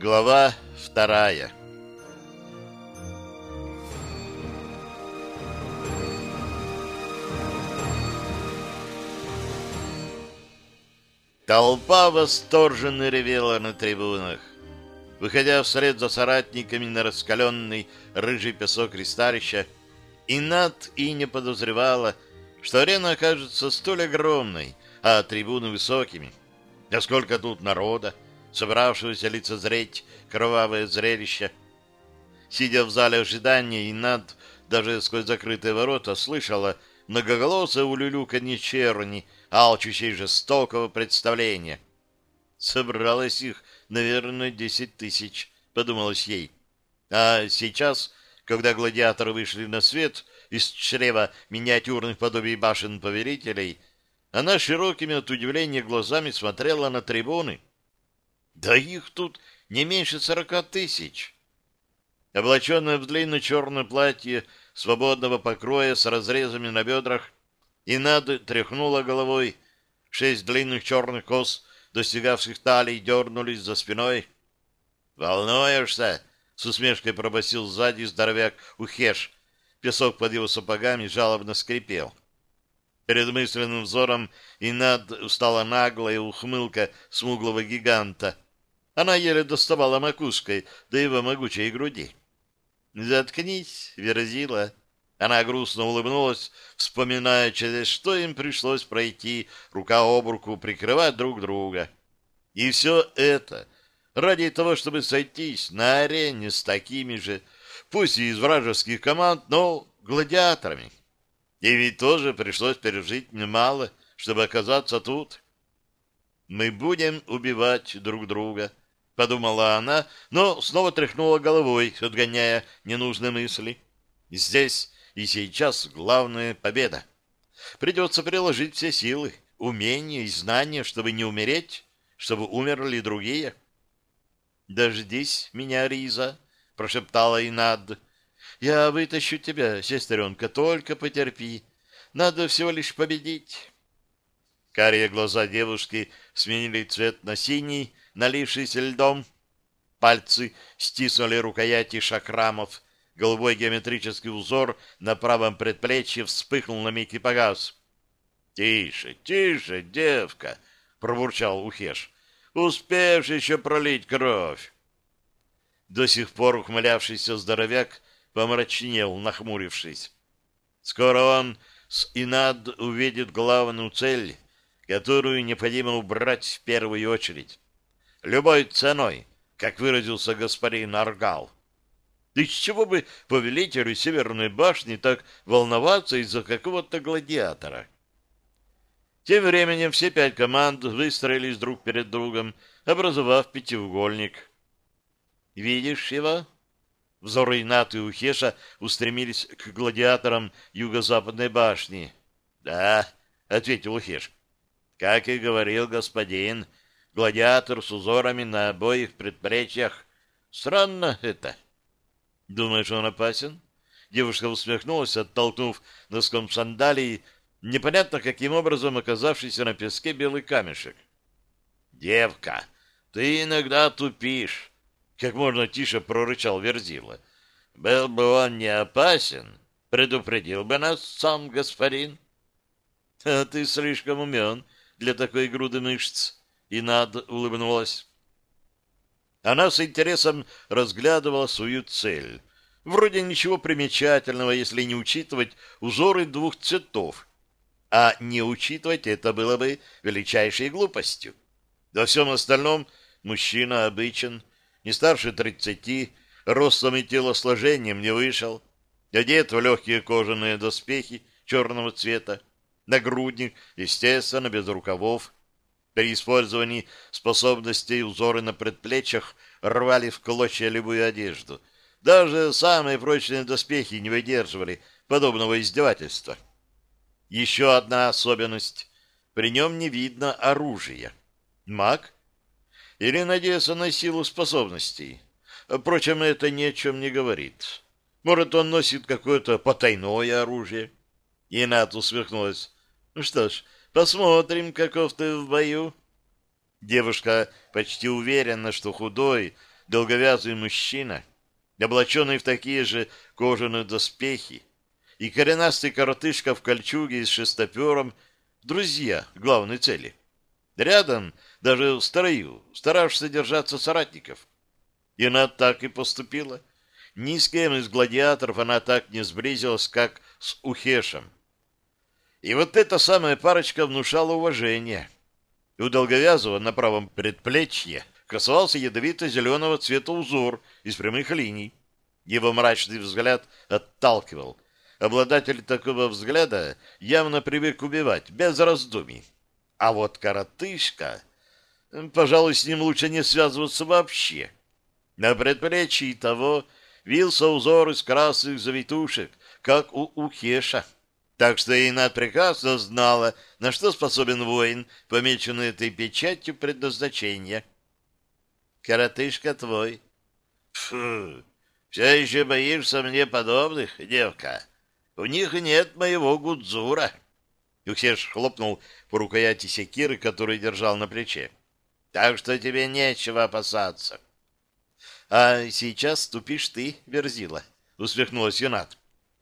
Глава вторая Толпа восторженно ревела на трибунах. Выходя вслед за соратниками на раскаленный рыжий песок рестарища, Инат и не подозревала, что арена окажется столь огромной, а трибуны высокими. Да сколько тут народа, собравшегося лицезреть кровавое зрелище. Сидя в зале ожидания, Инат даже сквозь закрытые ворота слышала многоголосое улюлюканье черни, алчущей жестокого представления. Собралось их, наверное, десять тысяч, подумалось ей. А сейчас, когда гладиаторы вышли на свет из чрева миниатюрных подобий башен повелителей, она широкими от удивления глазами смотрела на трибуны. Да их тут не меньше сорока тысяч. Облаченная в длинное черное платье свободного покроя с разрезами на бедрах, Инад тряхнула головой. Шесть длинных черных кос, достигавших талии, дернулись за спиной. «Волнуешься?» — с усмешкой пробасил сзади здоровяк Ухеш. Песок под его сапогами жалобно скрипел. Перед мысленным взором Инад устала наглая ухмылка смуглого гиганта. Она еле доставала макушкой до его могучей груди. «Заткнись, Верзила!» Она грустно улыбнулась, вспоминая, через что им пришлось пройти, рука об руку, прикрывать друг друга. И все это ради того, чтобы сойтись на арене с такими же, пусть и из вражеских команд, но гладиаторами. И ведь тоже пришлось пережить немало, чтобы оказаться тут. «Мы будем убивать друг друга», — подумала она, но снова тряхнула головой, отгоняя ненужные мысли. «Здесь и сейчас главная победа. Придется приложить все силы, умения и знания, чтобы не умереть, чтобы умерли другие. «Дождись меня, Риза», — прошептала Инад. «Я вытащу тебя, сестренка, только потерпи. Надо всего лишь победить». Карие глаза девушки сменили цвет на синий, налившийся льдом. Пальцы стиснули рукояти шакрамов, Голубой геометрический узор на правом предплечье вспыхнул на миг и погас. — Тише, тише, девка! — пробурчал Ухеш. — Успеешь еще пролить кровь! До сих пор ухмылявшийся здоровяк помрачнел, нахмурившись. Скоро он с Инад увидит главную цель, которую необходимо убрать в первую очередь. Любой ценой, как выразился господин Аргал. Из чего бы повелителю Северной башни так волноваться из-за какого-то гладиатора? Тем временем все пять команд выстроились друг перед другом, образовав пятиугольник. «Видишь его?» Взоры Инаты и Ухеша устремились к гладиаторам юго-западной башни. «Да», — ответил Ухеш. «Как и говорил господин, гладиатор с узорами на обоих предплечьях. Странно это». Думаешь, он опасен? Девушка усмехнулась, оттолкнув носком сандалии непонятно каким образом оказавшийся на песке белый камешек. «Девка, ты иногда тупишь!» Как можно тише прорычал Верзила. «Был бы он не опасен, предупредил бы нас сам господин». «А ты слишком умен для такой груды мышц!» И над улыбнулась. Она с интересом разглядывала свою цель. Вроде ничего примечательного, если не учитывать узоры двух цветов. А не учитывать это было бы величайшей глупостью. Во всем остальном мужчина обычен, не старше тридцати, ростом и телосложением не вышел, одет в легкие кожаные доспехи черного цвета, нагрудник, естественно, без рукавов, при использовании способностей узоры на предплечьях рвали в клочья любую одежду. Даже самые прочные доспехи не выдерживали подобного издевательства. Еще одна особенность. При нем не видно оружия. Маг? Или надеется на силу способностей? Впрочем, это ни о чем не говорит. Может, он носит какое-то потайное оружие? Инат усмехнулась. Ну что ж, Посмотрим, каков ты в бою. Девушка почти уверена, что худой, долговязый мужчина, облаченный в такие же кожаные доспехи, и коренастый коротышка в кольчуге с шестопером — друзья главной цели. Рядом, даже в строю, старавшись держаться соратников. И она так и поступила. Ни с кем из гладиаторов она так не сблизилась, как с Ухешем. И вот эта самая парочка внушала уважение. У Долговязого на правом предплечье красовался ядовито-зеленого цвета узор из прямых линий. Его мрачный взгляд отталкивал. Обладатель такого взгляда явно привык убивать, без раздумий. А вот коротышка... Пожалуй, с ним лучше не связываться вообще. На предплечье того вился узор из красных завитушек, как у Ухеша. Так что Инат прекрасно знала, на что способен воин, помеченный этой печатью предназначения. «Коротышка твой». «Фу! Все еще боишься мне подобных, девка? У них нет моего гудзура». Юхеш хлопнул по рукояти секиры, которую держал на плече. «Так что тебе нечего опасаться». «А сейчас ступишь ты, Верзила», — усмехнулась Юнат.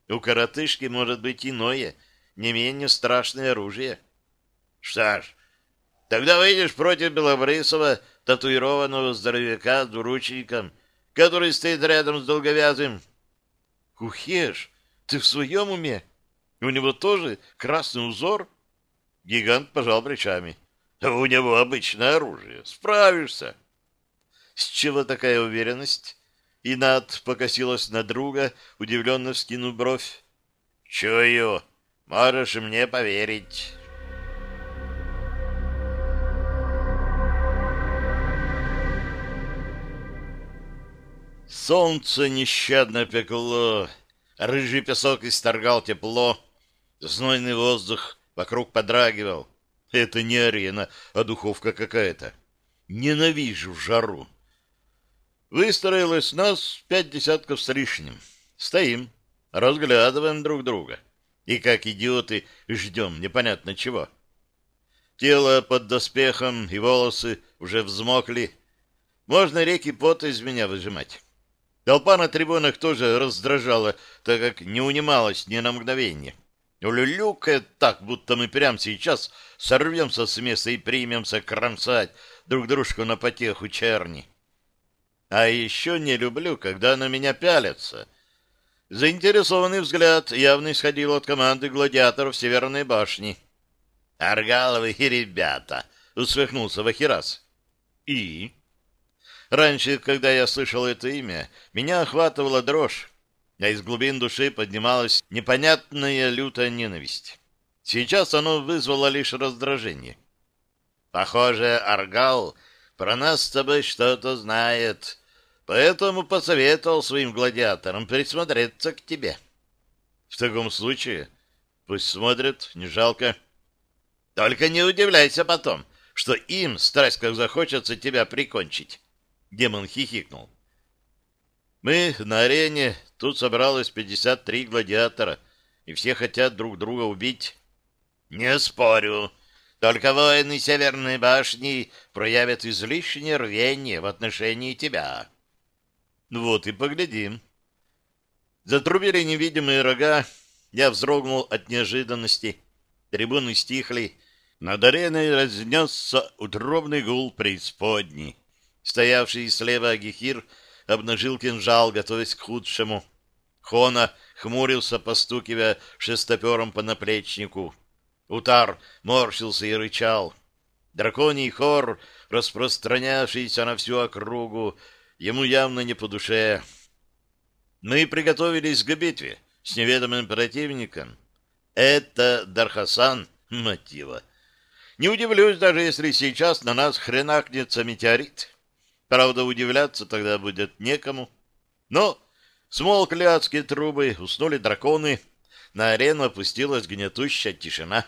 «У коротышки может быть иное, не менее страшное оружие». «Что ж, тогда выйдешь против Белобрысова, татуированного здоровяка с двуручником, который стоит рядом с долговязым». «Кухеш, ты в своем уме? У него тоже красный узор?» Гигант пожал плечами. «У него обычное оружие. Справишься». С чего такая уверенность? И Над покосилась на друга, удивленно вскинув бровь. Чую, можешь мне поверить. Солнце нещадно пекло, рыжий песок исторгал тепло, знойный воздух вокруг подрагивал. Это не арена, а духовка какая-то. Ненавижу жару. Выстроилось нас пять десятков с лишним. Стоим, разглядываем друг друга. И как идиоты ждем непонятно чего. Тело под доспехом и волосы уже взмокли. Можно реки пота из меня выжимать. Толпа на трибунах тоже раздражала, так как не унималась ни на мгновение. Улюлюкает так, будто мы прямо сейчас сорвемся с места и примемся кромсать друг дружку на потеху черни. А еще не люблю, когда на меня пялятся. Заинтересованный взгляд явно исходил от команды гладиаторов Северной башни. «Аргаловы ребята!» — усмехнулся Вахирас. «И?» Раньше, когда я слышал это имя, меня охватывала дрожь, а из глубин души поднималась непонятная лютая ненависть. Сейчас оно вызвало лишь раздражение. «Похоже, Аргал про нас с тобой что-то знает, поэтому посоветовал своим гладиаторам присмотреться к тебе. В таком случае пусть смотрят, не жалко. Только не удивляйся потом, что им страсть как захочется тебя прикончить. Демон хихикнул. Мы на арене, тут собралось 53 гладиатора, и все хотят друг друга убить. Не спорю, только воины Северной башни проявят излишнее рвение в отношении тебя. Вот и поглядим. Затрубили невидимые рога. Я вздрогнул от неожиданности. Трибуны стихли. Над ареной разнесся утробный гул преисподней. Стоявший слева Агихир обнажил кинжал, готовясь к худшему. Хона хмурился, постукивая шестопером по наплечнику. Утар морщился и рычал. Драконий хор, распространявшийся на всю округу, ему явно не по душе. Мы приготовились к битве с неведомым противником. Это Дархасан, мотива. Не удивлюсь, даже если сейчас на нас хренакнется метеорит. Правда, удивляться тогда будет некому. Но смолкли адские трубы, уснули драконы, на арену опустилась гнетущая тишина.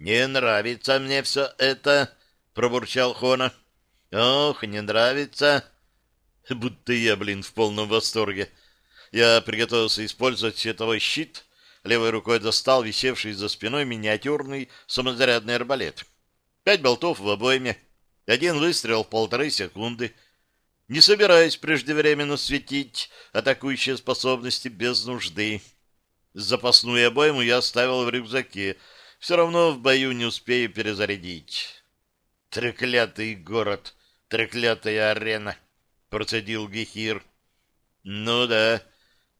«Не нравится мне все это», — пробурчал Хона. «Ох, не нравится». Будто я, блин, в полном восторге. Я приготовился использовать световой щит, левой рукой достал висевший за спиной миниатюрный самозарядный арбалет. Пять болтов в обойме, один выстрел в полторы секунды. Не собираюсь преждевременно светить атакующие способности без нужды. Запасную обойму я оставил в рюкзаке. Все равно в бою не успею перезарядить. Треклятый город, треклятая арена, процедил Гехир. Ну да,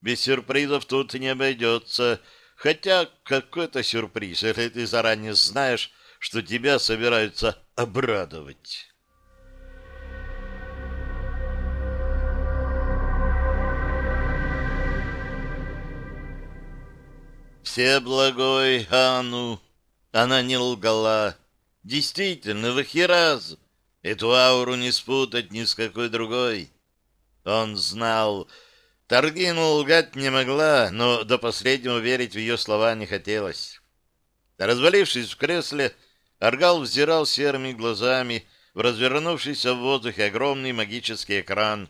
без сюрпризов тут не обойдется. Хотя какой-то сюрприз, если ты заранее знаешь, что тебя собираются обрадовать. Все благой Ану. Она не лгала. Действительно, раз эту ауру не спутать ни с какой другой. Он знал. Таргину лгать не могла, но до последнего верить в ее слова не хотелось. Развалившись в кресле, Аргал взирал серыми глазами в развернувшийся в воздухе огромный магический экран,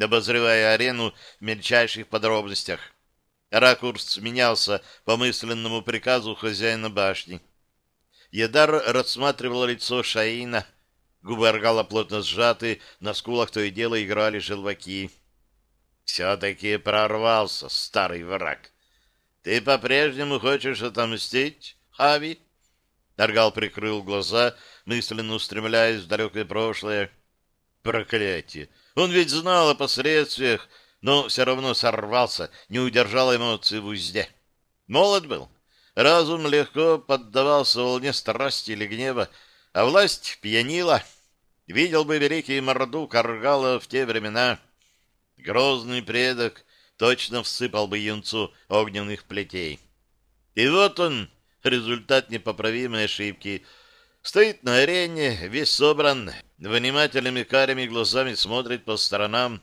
обозревая арену в мельчайших подробностях. Ракурс менялся по мысленному приказу хозяина башни. Едар рассматривал лицо Шаина. Губы Аргала плотно сжаты, на скулах то и дело играли желваки. «Все-таки прорвался, старый враг. Ты по-прежнему хочешь отомстить, Хави?» Аргал прикрыл глаза, мысленно устремляясь в далекое прошлое. «Проклятие! Он ведь знал о последствиях, но все равно сорвался, не удержал эмоции в узде. Молод был. Разум легко поддавался волне страсти или гнева, а власть пьянила. Видел бы великий Морду Каргала в те времена. Грозный предок точно всыпал бы юнцу огненных плетей. И вот он, результат непоправимой ошибки. Стоит на арене, весь собран, внимательными карими глазами смотрит по сторонам,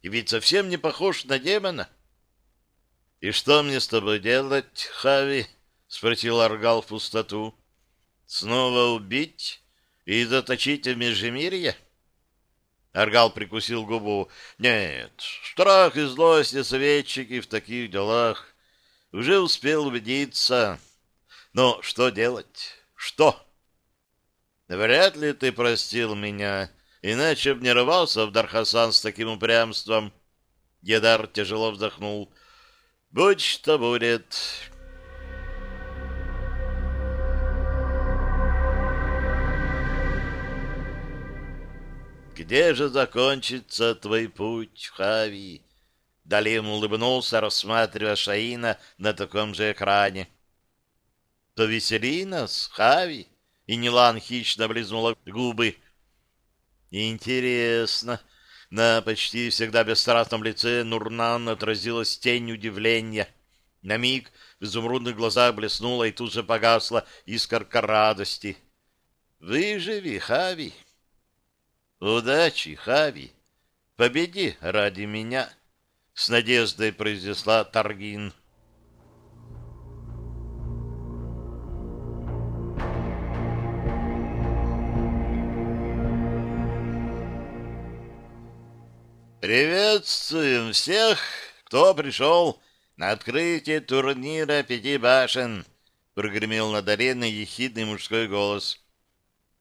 и ведь совсем не похож на демона. — И что мне с тобой делать, Хави? — спросил Аргал в пустоту. — Снова убить и заточить в Межемирье? Аргал прикусил губу. — Нет, страх и злость советчики в таких делах. Уже успел убедиться. Но что делать? Что? — Вряд ли ты простил меня, Иначе б не рвался в Дархасан с таким упрямством. Едар тяжело вздохнул. Будь что будет. Где же закончится твой путь, Хави? Далим улыбнулся, рассматривая Шаина на таком же экране. Повесели нас, Хави? И Нилан хищно облизнула губы. Интересно. На почти всегда бесстрастном лице Нурнан отразилась тень удивления. На миг в изумрудных глазах блеснула и тут же погасла искорка радости. «Выживи, Хави!» «Удачи, Хави! Победи ради меня!» — с надеждой произнесла Таргин. «Приветствуем всех, кто пришел на открытие турнира пяти башен!» — прогремел над ареной ехидный мужской голос.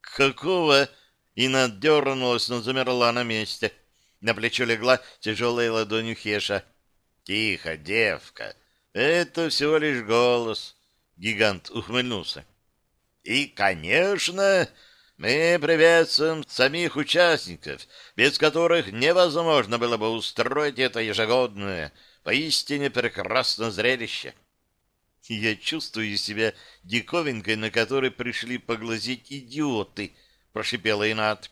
«Какого?» — и надернулась, но замерла на месте. На плечо легла тяжелая ладонью Хеша. «Тихо, девка! Это всего лишь голос!» Гигант ухмыльнулся. «И, конечно, мы приветствуем самих участников, без которых невозможно было бы устроить это ежегодное, поистине прекрасное зрелище. Я чувствую себя диковинкой, на которой пришли поглазеть идиоты, прошипела Инат.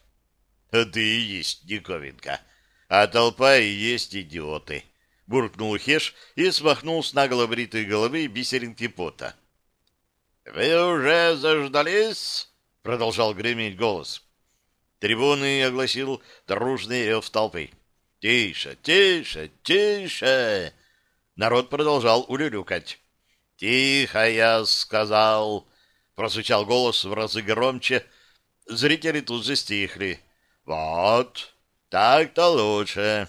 А ты и есть диковинка, а толпа и есть идиоты, буркнул Хеш и смахнул с наголо бритой головы бисеринки пота. Вы уже заждались? Продолжал греметь голос. Трибуны огласил дружный рев толпы. «Тише, тише, тише!» Народ продолжал улюлюкать. «Тихо, я сказал!» Прозвучал голос в разы громче. Зрители тут же стихли. «Вот, так-то лучше!»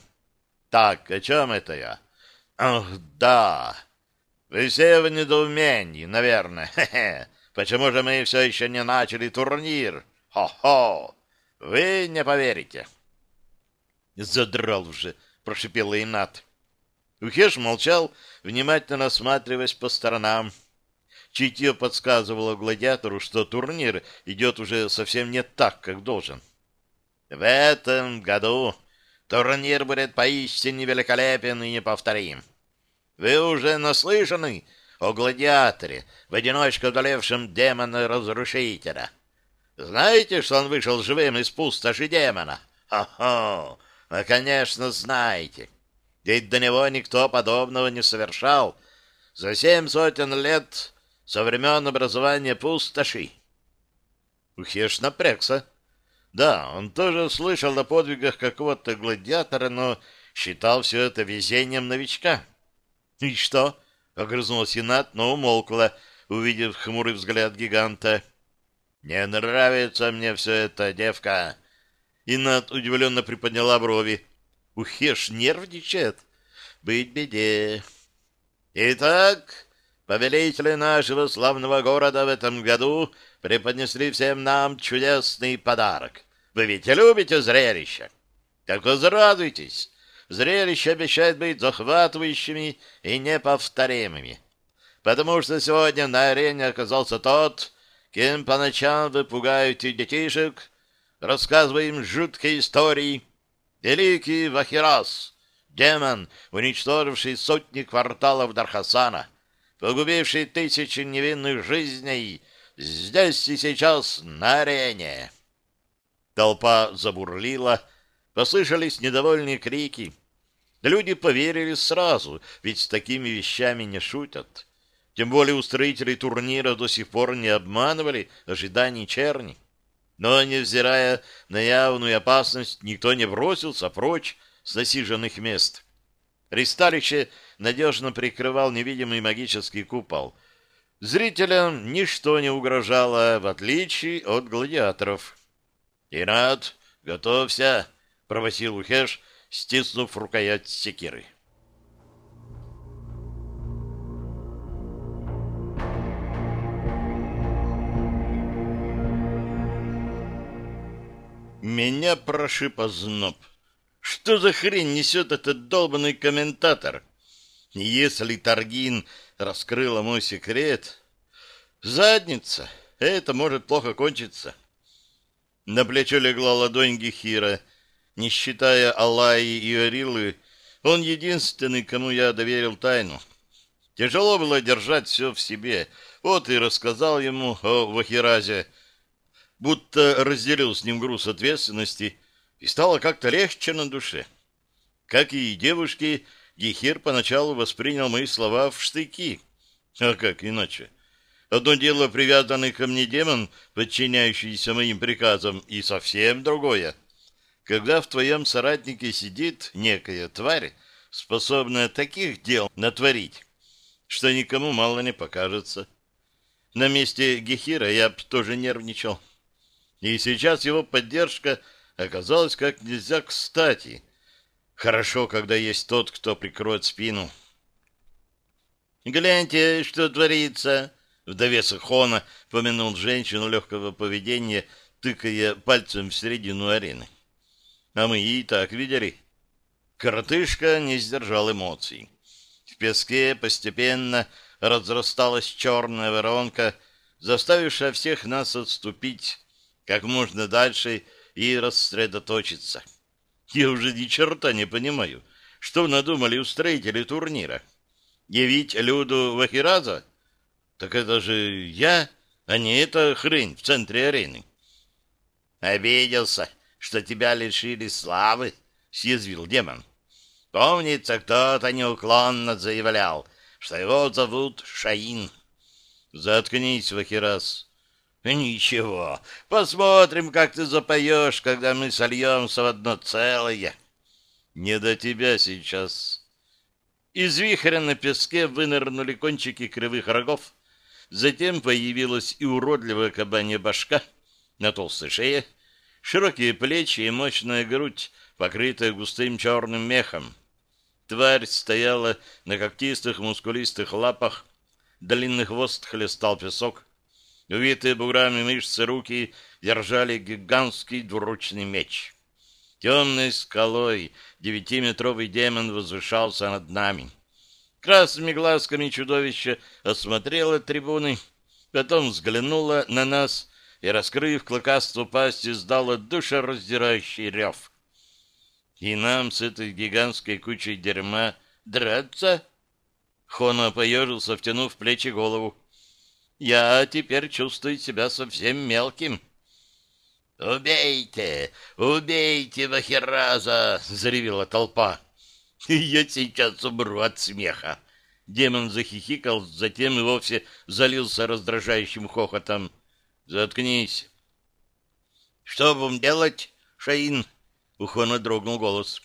«Так, о чем это я?» «Ах, да! Вы все в недоумении, наверное. Хе-хе. Почему же мы все еще не начали турнир? Хо-хо! Вы не поверите. Задрал уже, прошипел Инат. Ухеш молчал, внимательно осматриваясь по сторонам. Чутье подсказывало гладиатору, что турнир идет уже совсем не так, как должен. В этом году турнир будет поистине великолепен и неповторим. Вы уже наслышаны о гладиаторе, в одиночку одолевшем демона-разрушителя. Знаете, что он вышел живым из пустоши демона? Хо-хо! Вы, конечно, знаете. Ведь до него никто подобного не совершал. За семь сотен лет со времен образования пустоши. Ухеш напрягся. Да, он тоже слышал о подвигах какого-то гладиатора, но считал все это везением новичка. — И что? — огрызнулся Сенат, но умолкла, увидев хмурый взгляд гиганта. — Не нравится мне все это, девка. Инат удивленно приподняла брови. — Ухеш нервничает? Быть беде. — Итак, Повелители нашего славного города в этом году преподнесли всем нам чудесный подарок. Вы ведь любите зрелище? Так возрадуйтесь. Зрелище обещает быть захватывающими и неповторимыми. Потому что сегодня на арене оказался тот, кем по ночам вы пугаете детишек, рассказывая им жуткие истории. Великий Вахирас, демон, уничтоживший сотни кварталов Дархасана — погубивший тысячи невинных жизней, здесь и сейчас на арене. Толпа забурлила, послышались недовольные крики. Люди поверили сразу, ведь с такими вещами не шутят. Тем более устроители турнира до сих пор не обманывали ожиданий черни. Но, невзирая на явную опасность, никто не бросился прочь с насиженных мест. Ристалище надежно прикрывал невидимый магический купол. Зрителям ничто не угрожало, в отличие от гладиаторов. «Ират, готовься!» — провосил Ухеш, стиснув рукоять секиры. Меня прошиб озноб. Что за хрень несет этот долбанный комментатор? Если Таргин раскрыла мой секрет... Задница! Это может плохо кончиться. На плечо легла ладонь Гехира. Не считая Аллаи и Орилы, он единственный, кому я доверил тайну. Тяжело было держать все в себе. Вот и рассказал ему о Вахиразе, будто разделил с ним груз ответственности, и стало как-то легче на душе. Как и девушки, Гехир поначалу воспринял мои слова в штыки. А как иначе? Одно дело привязанный ко мне демон, подчиняющийся моим приказам, и совсем другое. Когда в твоем соратнике сидит некая тварь, способная таких дел натворить, что никому мало не покажется. На месте Гехира я б тоже нервничал. И сейчас его поддержка оказалась как нельзя кстати — Хорошо, когда есть тот, кто прикроет спину. «Гляньте, что творится!» Вдовец Хона помянул женщину легкого поведения, тыкая пальцем в середину арены. А мы и так видели. Коротышка не сдержал эмоций. В песке постепенно разрасталась черная воронка, заставившая всех нас отступить как можно дальше и рассредоточиться. Я уже ни черта не понимаю, что надумали устроители турнира. Явить Люду Вахираза? Так это же я, а не эта хрень в центре арены. Обиделся, что тебя лишили славы, съязвил демон. Помнится, кто-то неуклонно заявлял, что его зовут Шаин. Заткнись, Вахираз. Ничего, посмотрим, как ты запоешь, когда мы сольемся в одно целое. Не до тебя сейчас. Из вихря на песке вынырнули кончики кривых рогов. Затем появилась и уродливая кабанья башка на толстой шее, широкие плечи и мощная грудь, покрытая густым черным мехом. Тварь стояла на когтистых мускулистых лапах, длинный хвост хлестал песок, Увитые буграми мышцы руки держали гигантский двуручный меч. Темной скалой девятиметровый демон возвышался над нами. Красными глазками чудовище осмотрело трибуны, потом взглянуло на нас и, раскрыв клыкастую пасть, издало душераздирающий рев. И нам с этой гигантской кучей дерьма драться? Хона поежился, втянув плечи голову. Я теперь чувствую себя совсем мелким. «Убейте! Убейте Вахираза!» — заревела толпа. «Я сейчас умру от смеха!» Демон захихикал, затем и вовсе залился раздражающим хохотом. «Заткнись!» «Что будем делать, Шаин?» У дрогнул голос.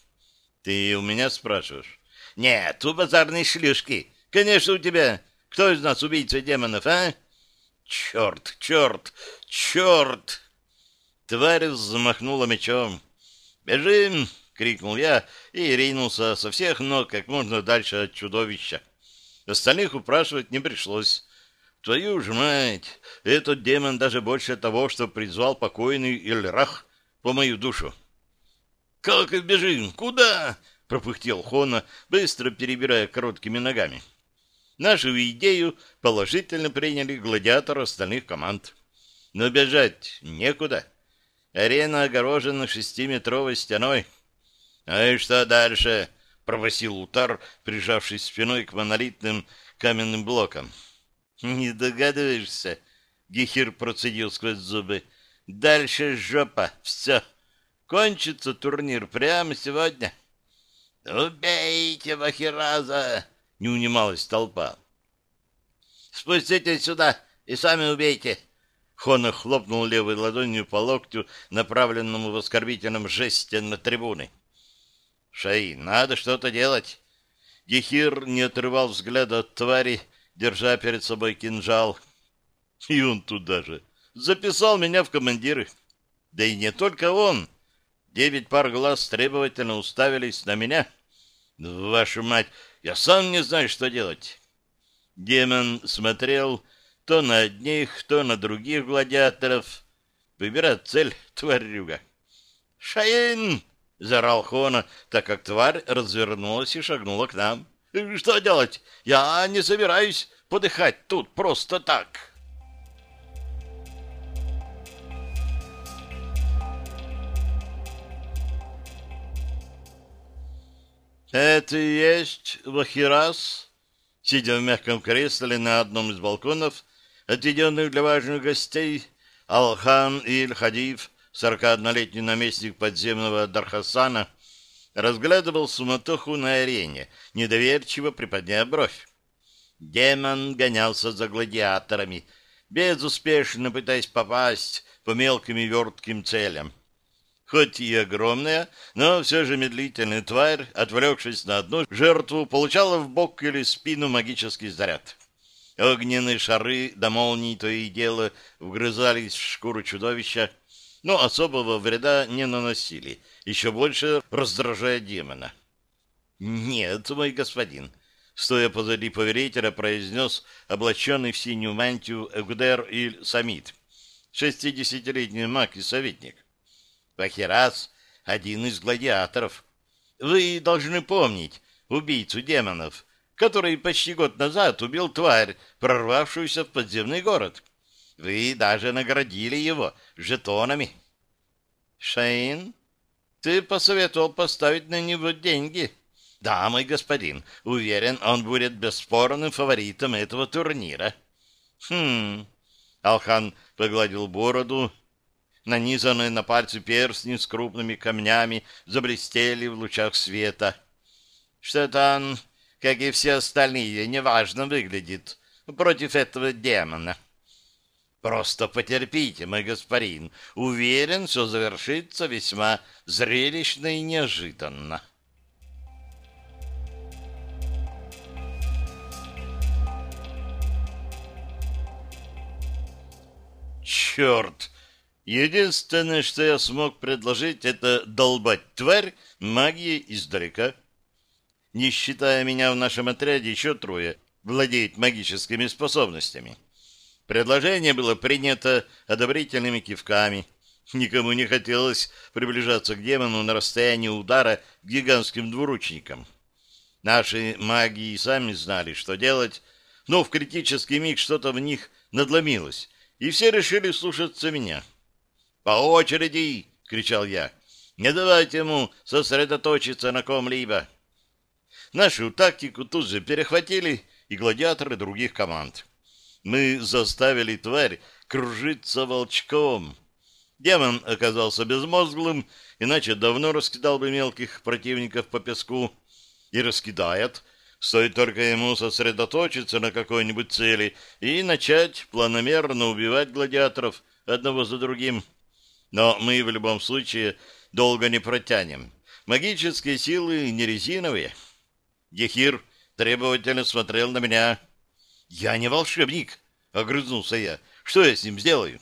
«Ты у меня спрашиваешь?» «Нет, у базарной шлюшки. Конечно, у тебя. Кто из нас убийца демонов, а?» «Черт, черт, черт!» Тварь взмахнула мечом. «Бежим!» — крикнул я и ринулся со всех ног как можно дальше от чудовища. Остальных упрашивать не пришлось. Твою ж мать! Этот демон даже больше того, что призвал покойный Ильрах по мою душу. «Как бежим? Куда?» — пропыхтел Хона, быстро перебирая короткими ногами. Нашу идею положительно приняли гладиаторы остальных команд. Но бежать некуда. Арена огорожена шестиметровой стеной. — А и что дальше? — пробасил Утар, прижавшись спиной к монолитным каменным блокам. — Не догадываешься? — Гехир процедил сквозь зубы. — Дальше жопа. Все. Кончится турнир прямо сегодня. — Убейте Вахираза! — не унималась толпа. — Спуститесь сюда и сами убейте! — Хона хлопнул левой ладонью по локтю, направленному в оскорбительном жесте на трибуны. «Шаи, надо что-то делать!» Гехир не отрывал взгляда от твари, держа перед собой кинжал. И он туда же. Записал меня в командиры. Да и не только он. Девять пар глаз требовательно уставились на меня. Вашу мать, я сам не знаю, что делать. Демон смотрел то на одних, то на других гладиаторов. Выбирать цель, тварюга. «Шаин!» — заорал Хона, так как тварь развернулась и шагнула к нам. «Что делать? Я не собираюсь подыхать тут просто так!» «Это и есть Вахирас?» Сидя в мягком кресле на одном из балконов, отведенных для важных гостей, Алхан Иль-Хадив, 41-летний наместник подземного Дархасана, разглядывал суматоху на арене, недоверчиво приподняв бровь. Демон гонялся за гладиаторами, безуспешно пытаясь попасть по мелким и вертким целям. Хоть и огромная, но все же медлительная тварь, отвлекшись на одну жертву, получала в бок или спину магический заряд. Огненные шары до молний то и дело вгрызались в шкуру чудовища, но особого вреда не наносили, еще больше раздражая демона. «Нет, мой господин», — стоя позади поверителя, произнес облаченный в синюю мантию Эгудер Иль Самит, шестидесятилетний маг и советник. «Бахирас — один из гладиаторов. Вы должны помнить убийцу демонов» который почти год назад убил тварь, прорвавшуюся в подземный город. Вы даже наградили его жетонами. Шейн, ты посоветовал поставить на него деньги. Да, мой господин, уверен, он будет бесспорным фаворитом этого турнира. Хм. Алхан погладил бороду. Нанизанные на пальцы перстни с крупными камнями заблестели в лучах света. Что-то он как и все остальные, неважно выглядит против этого демона. Просто потерпите, мой господин. Уверен, все завершится весьма зрелищно и неожиданно. Черт! Единственное, что я смог предложить, это долбать тварь магией издалека не считая меня в нашем отряде, еще трое владеют магическими способностями. Предложение было принято одобрительными кивками, Никому не хотелось приближаться к демону на расстоянии удара гигантским двуручником. Наши маги и сами знали, что делать, но в критический миг что-то в них надломилось, и все решили слушаться меня. «По очереди!» — кричал я. «Не давайте ему сосредоточиться на ком-либо!» Нашу тактику тут же перехватили и гладиаторы других команд. Мы заставили тварь кружиться волчком. Демон оказался безмозглым, иначе давно раскидал бы мелких противников по песку. И раскидает, стоит только ему сосредоточиться на какой-нибудь цели и начать планомерно убивать гладиаторов одного за другим. Но мы в любом случае долго не протянем. Магические силы не резиновые. Ехир требовательно смотрел на меня. «Я не волшебник», — огрызнулся я. «Что я с ним сделаю?»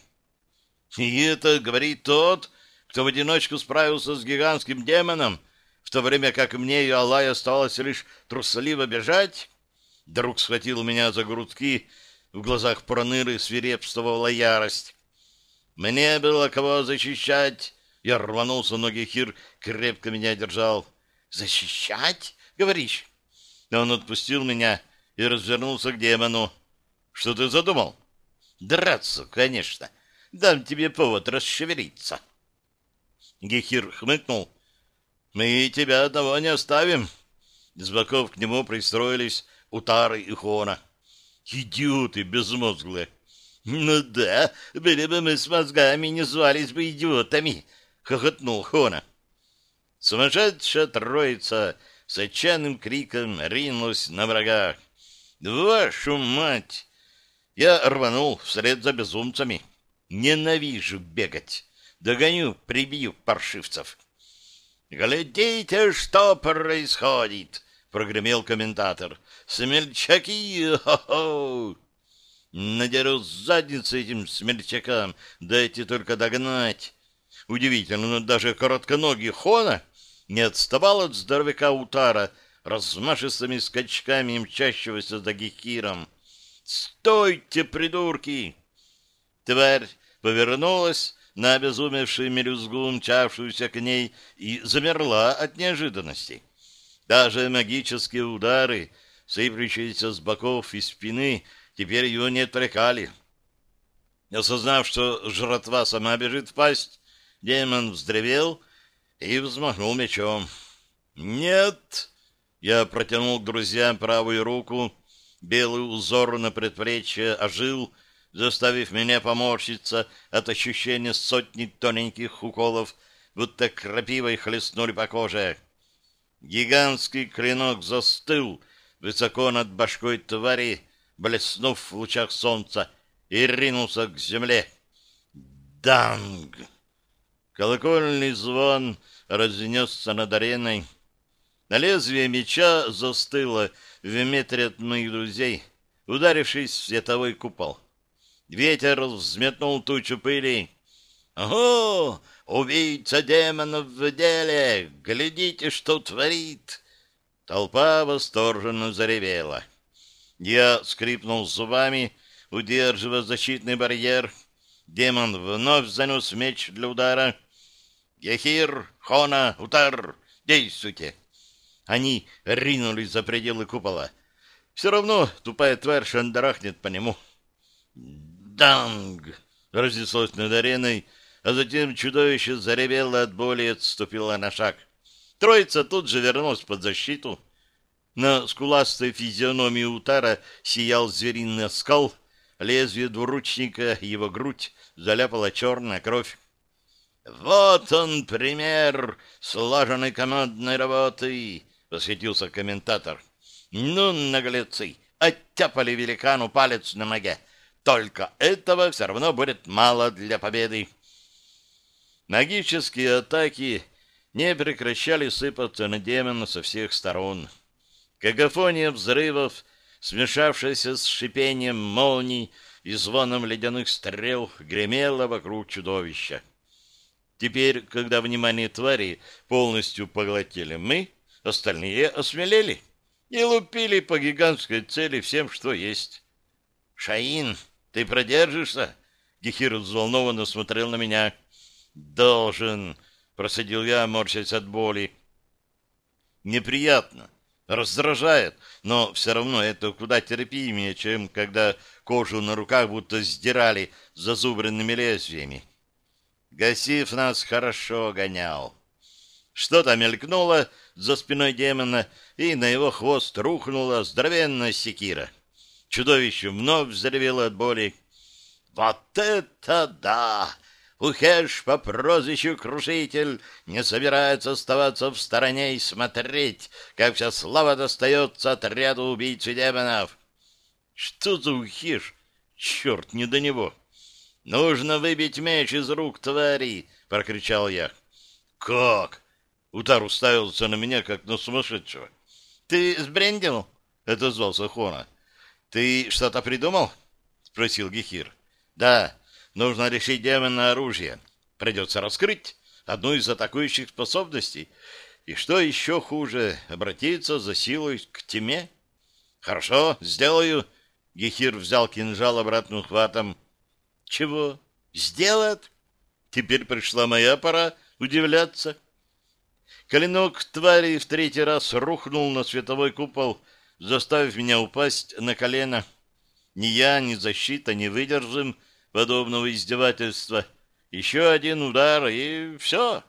«И это говорит тот, кто в одиночку справился с гигантским демоном, в то время как мне и Аллай осталось лишь трусливо бежать?» Друг схватил меня за грудки, в глазах проныры свирепствовала ярость. «Мне было кого защищать!» Я рванулся, ноги Хир крепко меня держал. «Защищать, говоришь?» Он отпустил меня и развернулся к демону. Что ты задумал? Драться, конечно. Дам тебе повод расшевелиться. Гехир хмыкнул. Мы тебя одного не оставим. С боков к нему пристроились Утары и Хона. Идиоты безмозглые. Ну да, были бы мы с мозгами, не звались бы идиотами, хохотнул Хона. Сумасшедшая троица с отчаянным криком ринулась на врага. «Вашу мать!» Я рванул вслед за безумцами. Ненавижу бегать. Догоню, прибью паршивцев. «Глядите, что происходит!» — прогремел комментатор. «Смельчаки! Хо-хо!» Надеру задницы этим смельчакам, дайте только догнать. Удивительно, но даже коротконогий Хона не отставал от здоровяка Утара, размашистыми скачками мчащегося за Гекиром. «Стойте, придурки!» Тварь повернулась на обезумевшую мелюзгу, мчавшуюся к ней, и замерла от неожиданности. Даже магические удары, сыплющиеся с боков и спины, теперь ее не отвлекали. Осознав, что жратва сама бежит в пасть, демон вздревел и взмахнул мечом. «Нет!» Я протянул друзьям правую руку, белый узор на предплечье ожил, заставив меня поморщиться от ощущения сотни тоненьких уколов, будто крапивой хлестнули по коже. Гигантский клинок застыл высоко над башкой твари, блеснув в лучах солнца, и ринулся к земле. Данг! Колокольный звон разнесся над ареной. На лезвие меча застыло в метре от моих друзей, ударившись в световой купол. Ветер взметнул тучу пыли. «Ого! Убийца демонов в деле! Глядите, что творит!» Толпа восторженно заревела. Я скрипнул зубами, удерживая защитный барьер. Демон вновь занес меч для удара. «Ехир! Хона! Утар! Действуйте!» Они ринулись за пределы купола. Все равно тупая тварь шандарахнет по нему. «Данг!» — разнеслось над ареной, а затем чудовище заревело от боли и отступило на шаг. Троица тут же вернулась под защиту. На скуластой физиономии Утара сиял звериный скал, лезвие двуручника, его грудь заляпала черная кровь. «Вот он пример слаженной командной работы!» — восхитился комментатор. «Ну, наглецы, оттяпали великану палец на ноге. Только этого все равно будет мало для победы». Магические атаки не прекращали сыпаться на демона со всех сторон. Какофония взрывов, смешавшаяся с шипением молний и звоном ледяных стрел, гремела вокруг чудовища. Теперь, когда внимание твари полностью поглотили мы, остальные осмелели и лупили по гигантской цели всем, что есть. «Шаин, ты продержишься?» Гехир взволнованно смотрел на меня. Должен, просадил я, морщась от боли. Неприятно, раздражает, но все равно это куда терпимее, чем когда кожу на руках будто сдирали зазубренными лезвиями. Гасив нас хорошо гонял. Что-то мелькнуло за спиной демона, и на его хвост рухнула здоровенная секира. Чудовище вновь взревело от боли. «Вот это да! Ухеш по прозвищу Крушитель не собирается оставаться в стороне и смотреть, как вся слава достается отряду убийц и демонов!» «Что за Ухеш? Черт, не до него!» «Нужно выбить меч из рук твари!» — прокричал я. «Как?» — Утар уставился на меня, как на сумасшедшего. «Ты сбрендил?» — это звался Хона. «Ты что-то придумал?» — спросил Гехир. «Да, нужно решить демона оружие. Придется раскрыть одну из атакующих способностей. И что еще хуже, обратиться за силой к тьме?» «Хорошо, сделаю». Гехир взял кинжал обратным хватом. «Чего? Сделает?» Теперь пришла моя пора удивляться. Клинок твари в третий раз рухнул на световой купол, заставив меня упасть на колено. Ни я, ни защита не выдержим подобного издевательства. Еще один удар, и все.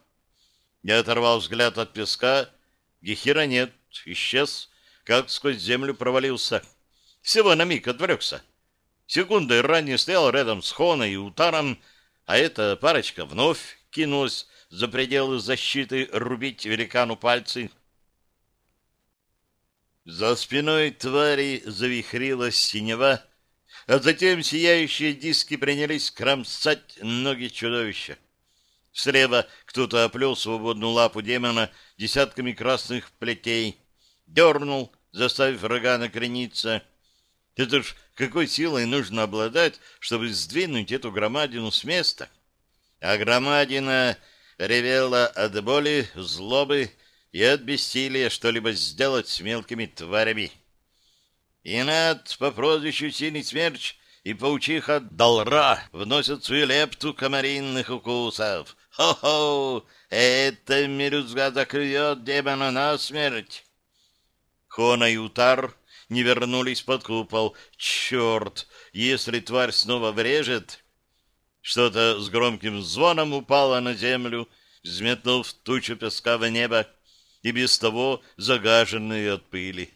Я оторвал взгляд от песка. Гехира нет, исчез, как сквозь землю провалился. Всего на миг отвлекся. Секундой ранее стоял рядом с Хоной и Утаром, а эта парочка вновь кинулась за пределы защиты рубить великану пальцы. За спиной твари завихрилась синева, а затем сияющие диски принялись кромсать ноги чудовища. Слева кто-то оплел свободную лапу демона десятками красных плетей, дернул, заставив врага накрениться. Это ж какой силой нужно обладать, чтобы сдвинуть эту громадину с места? А громадина ревела от боли, злобы и от бессилия что-либо сделать с мелкими тварями. Инат по прозвищу Синий Смерч и паучиха Долра вносят свою лепту комаринных укусов. Хо-хо! Эта мелюзга закрывет демона на смерть. Хона и Утар не вернулись под купол. Черт! Если тварь снова врежет... Что-то с громким звоном упало на землю, взметнув тучу песка в небо и без того загаженные от пыли.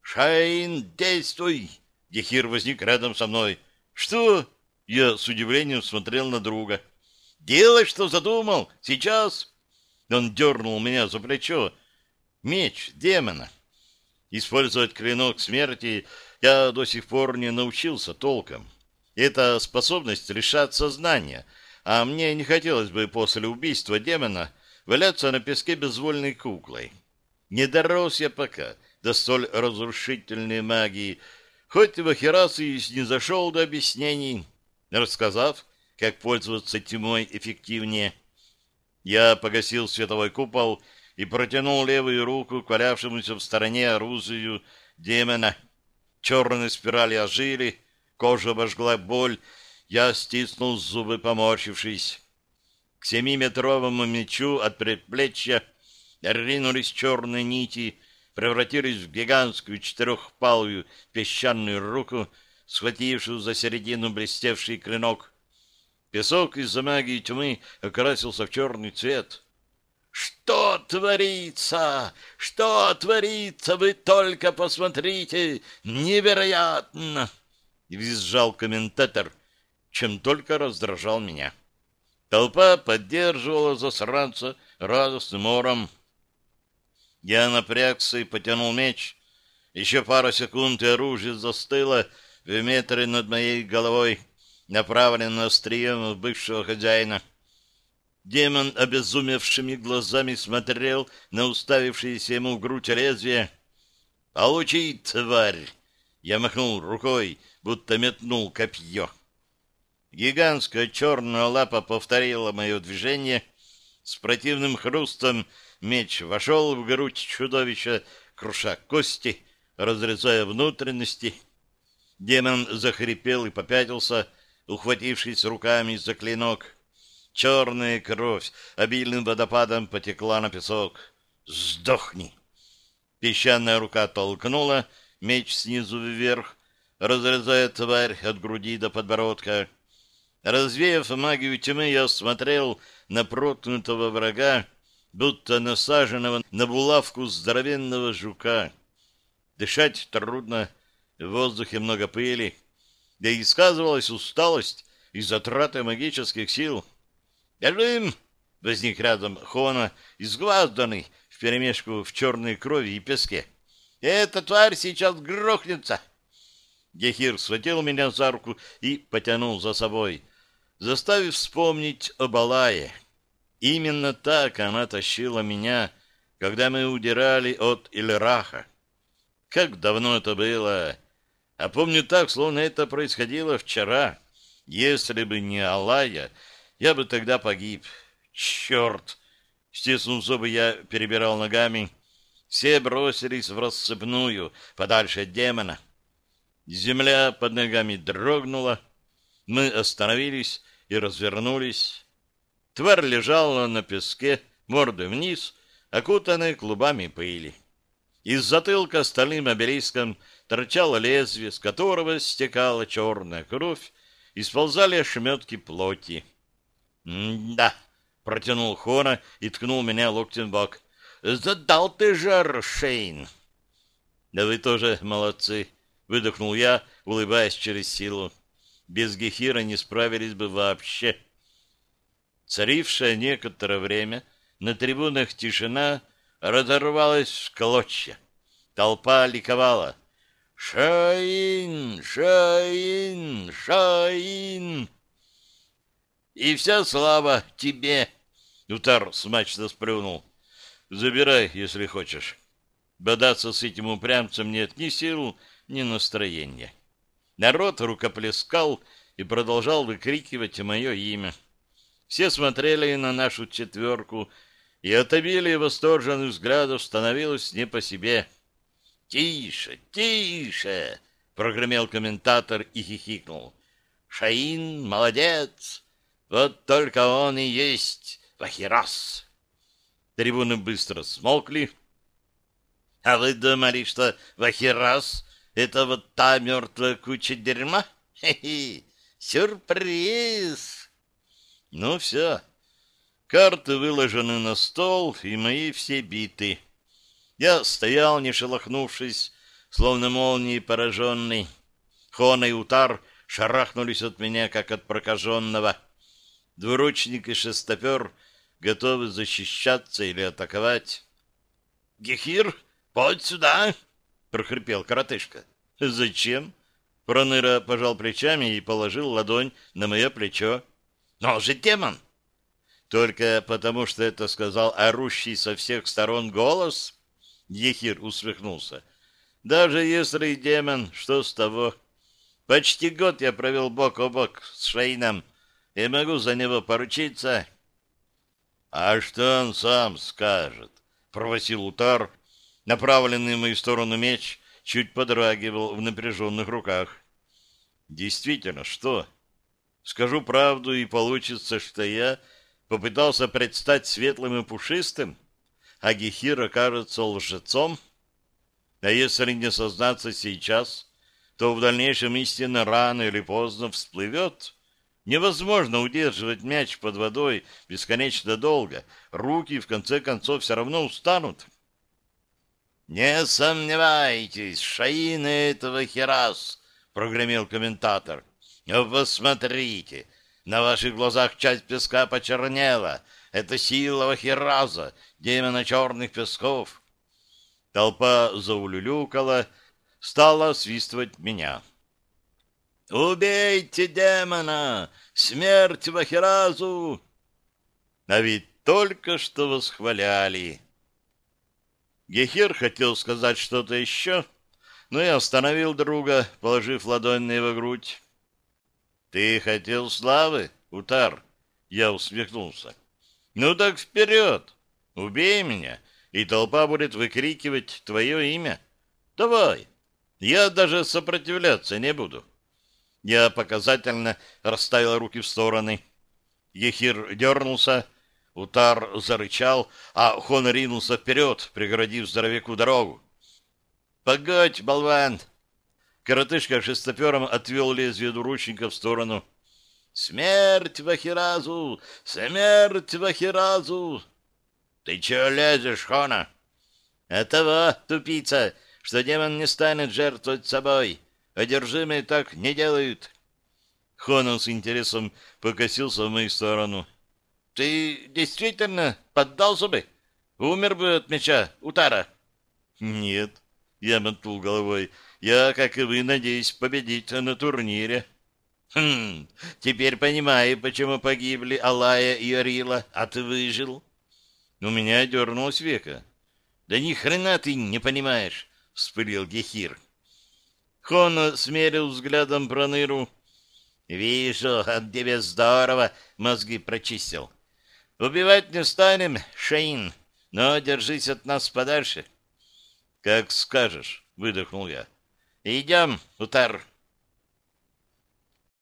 «Шайн, действуй!» Гехир возник рядом со мной. «Что?» Я с удивлением смотрел на друга. «Делай, что задумал! Сейчас!» Он дернул меня за плечо. «Меч демона!» Использовать клинок смерти я до сих пор не научился толком. Это способность лишать сознания, а мне не хотелось бы после убийства демона валяться на песке безвольной куклой. Не дорос я пока до столь разрушительной магии, хоть Вахирас и не зашел до объяснений, рассказав, как пользоваться тьмой эффективнее. Я погасил световой купол и протянул левую руку к валявшемуся в стороне оружию демона. Черные спирали ожили, кожа обожгла боль, я стиснул зубы, поморщившись. К семиметровому мечу от предплечья ринулись черные нити, превратились в гигантскую четырехпалую песчаную руку, схватившую за середину блестевший клинок. Песок из-за магии тьмы окрасился в черный цвет. «Что творится? Что творится? Вы только посмотрите! Невероятно!» Визжал комментатор, чем только раздражал меня. Толпа поддерживала засранца радостным ором. Я напрягся и потянул меч. Еще пару секунд, и оружие застыло в метре над моей головой, направленное острием в бывшего хозяина. Демон обезумевшими глазами смотрел на уставившееся ему в грудь лезвие. «Получи, тварь!» Я махнул рукой, будто метнул копье. Гигантская черная лапа повторила мое движение. С противным хрустом меч вошел в грудь чудовища, круша кости, разрезая внутренности. Демон захрипел и попятился, ухватившись руками за клинок. Черная кровь обильным водопадом потекла на песок. «Сдохни!» Песчаная рука толкнула меч снизу вверх, разрезая тварь от груди до подбородка. Развеяв магию тьмы, я смотрел на проткнутого врага, будто насаженного на булавку здоровенного жука. Дышать трудно, в воздухе много пыли, да и сказывалась усталость и затраты магических сил. «Бежим!» — возник рядом Хона, изгвазданный вперемешку в черной крови и песке. «Эта тварь сейчас грохнется!» Гехир схватил меня за руку и потянул за собой, заставив вспомнить об Алае. Именно так она тащила меня, когда мы удирали от Ильраха. Как давно это было! А помню так, словно это происходило вчера. Если бы не Алая, я бы тогда погиб. Черт! Стиснув зубы, я перебирал ногами. Все бросились в рассыпную, подальше от демона. Земля под ногами дрогнула. Мы остановились и развернулись. Тварь лежала на песке, мордой вниз, окутанной клубами пыли. Из затылка стальным обелиском торчало лезвие, с которого стекала черная кровь, и сползали ошметки плоти. «Да», — протянул Хона и ткнул меня локтем в бок. «Задал ты жар, Шейн!» «Да вы тоже молодцы!» — выдохнул я, улыбаясь через силу. «Без Гехира не справились бы вообще». Царившая некоторое время на трибунах тишина разорвалась в клочья. Толпа ликовала. «Шаин! Шаин! Шаин!» «И вся слава тебе!» Утар смачно сплюнул. «Забирай, если хочешь. Бодаться с этим упрямцем нет ни сил, ни настроения». Народ рукоплескал и продолжал выкрикивать мое имя. Все смотрели на нашу четверку, и от обилия восторженных взглядов становилось не по себе. «Тише, тише!» — прогремел комментатор и хихикнул. «Шаин молодец! Вот только он и есть Вахирас!» Трибуны быстро смолкли. «А вы думали, что Вахирас — это вот та мертвая куча дерьма? Хе-хе! Сюрприз!» Ну все. Карты выложены на стол, и мои все биты. Я стоял, не шелохнувшись, словно молнией пораженный. Хона и Утар шарахнулись от меня, как от прокаженного. Двуручник и шестопер готовы защищаться или атаковать. — Гехир, подь сюда! — прохрипел коротышка. — Зачем? Проныра пожал плечами и положил ладонь на мое плечо. Но же демон. Только потому, что это сказал орущий со всех сторон голос, Ехир усмехнулся. Даже если и демон, что с того? Почти год я провел бок о бок с Шейном и могу за него поручиться. А что он сам скажет? Провосил Утар. Направленный в мою сторону меч чуть подрагивал в напряженных руках. Действительно, что? Скажу правду, и получится, что я попытался предстать светлым и пушистым, а Гехир окажется лжецом. А если не сознаться сейчас, то в дальнейшем истина рано или поздно всплывет. Невозможно удерживать мяч под водой бесконечно долго. Руки, в конце концов, все равно устанут. «Не сомневайтесь, Шаин этого Херас!» — прогремел комментатор. Посмотрите, на ваших глазах часть песка почернела. Это сила Вахираза, демона черных песков. Толпа заулюлюкала, стала свистывать меня. «Убейте демона! Смерть Вахиразу!» А ведь только что восхваляли. Гехир хотел сказать что-то еще, но я остановил друга, положив ладонь на его грудь. Ты хотел славы, Утар? Я усмехнулся. Ну так вперед! Убей меня, и толпа будет выкрикивать твое имя. Давай! Я даже сопротивляться не буду. Я показательно расставил руки в стороны. Ехир дернулся, Утар зарычал, а Хон ринулся вперед, преградив здоровяку дорогу. «Погодь, болван!» Коротышка шестопером отвел лезвие двуручника в сторону. «Смерть Вахиразу! Смерть Вахиразу!» «Ты чего лезешь, Хона?» «Этого, тупица, что демон не станет жертвовать собой. Одержимые так не делают». Хона с интересом покосился в мою сторону. «Ты действительно поддался бы? Умер бы от меча Утара?» «Нет», — я мотнул головой. «Я, как и вы, надеюсь победить на турнире». «Хм, теперь понимаю, почему погибли Алая и Орила, а ты выжил». У меня дернулось века. Да ни хрена ты не понимаешь, вспылил Гехир. Хона смерил взглядом проныру. Вижу, от тебе здорово мозги прочистил. Убивать не станем, Шаин, но держись от нас подальше. Как скажешь, выдохнул я. Идем, Утар.